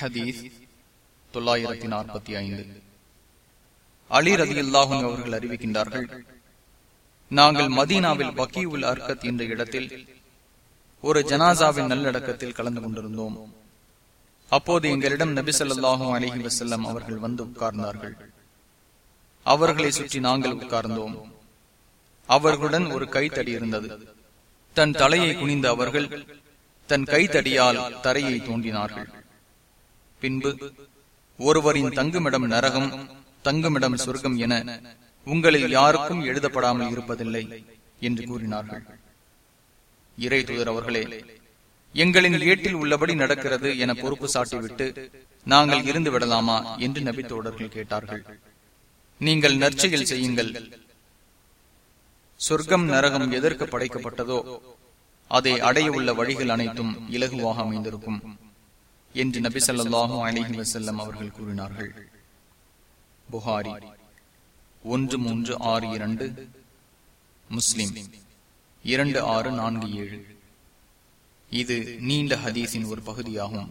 ஹதீஸ் தொள்ளாயிரத்தி நாற்பத்தி ஐந்து. அலி ரதி அல்லாஹும் அவர்கள் அறிவிக்கின்றார்கள் நாங்கள் மதீனாவில் பக்கீவுல் அர்கத் என்ற இடத்தில் ஒரு ஜனாசாவின் நல்லடக்கத்தில் கலந்து கொண்டிருந்தோம். அப்போது எங்களிடம் நபிசல்லாஹும் அலிஹி வசல்லம் அவர்கள் வந்து உட்கார்ந்தார்கள். அவர்களை சுற்றி நாங்கள் உட்கார்ந்தோம். அவர்களுடன் ஒரு கைத்தடி இருந்தது. தன் தலையை குனிந்த அவர்கள் தன் கைத்தடியால் தரையை தோண்டினார்கள். பின்பு ஒருவரின் தங்குமிடம் நரகம் தங்குமிடம் சொர்க்கம் என உங்களில் யாருக்கும் எழுதப்படாமல் இருப்பதில்லை என்று கூறினார்கள். இறை தூதர் அவர்களே எங்களின் ஏட்டில் உள்ளபடி நடக்கிறது என பொறுப்பு சாட்டிவிட்டு நாங்கள் இருந்து விடலாமா என்று நபித்தோடர்கள் கேட்டார்கள். நீங்கள் நற்செயல் செய்யுங்கள். சொர்க்கம் நரகம் எதற்கு படைக்கப்பட்டதோ அதை அடைய உள்ள வழிகள் அனைத்தும் இலகுவாக அமைந்திருக்கும். என்று நபி சொல்லாஹு அலிஹி வசல்லம் அவர்கள் கூறினார்கள். புகாரி ஒன்று மூன்று ஆறு இரண்டு. முஸ்லிம் இரண்டு ஆறு நான்கு ஏழு. இது நீண்ட ஹதீஸின் ஒரு பகுதியாகும்.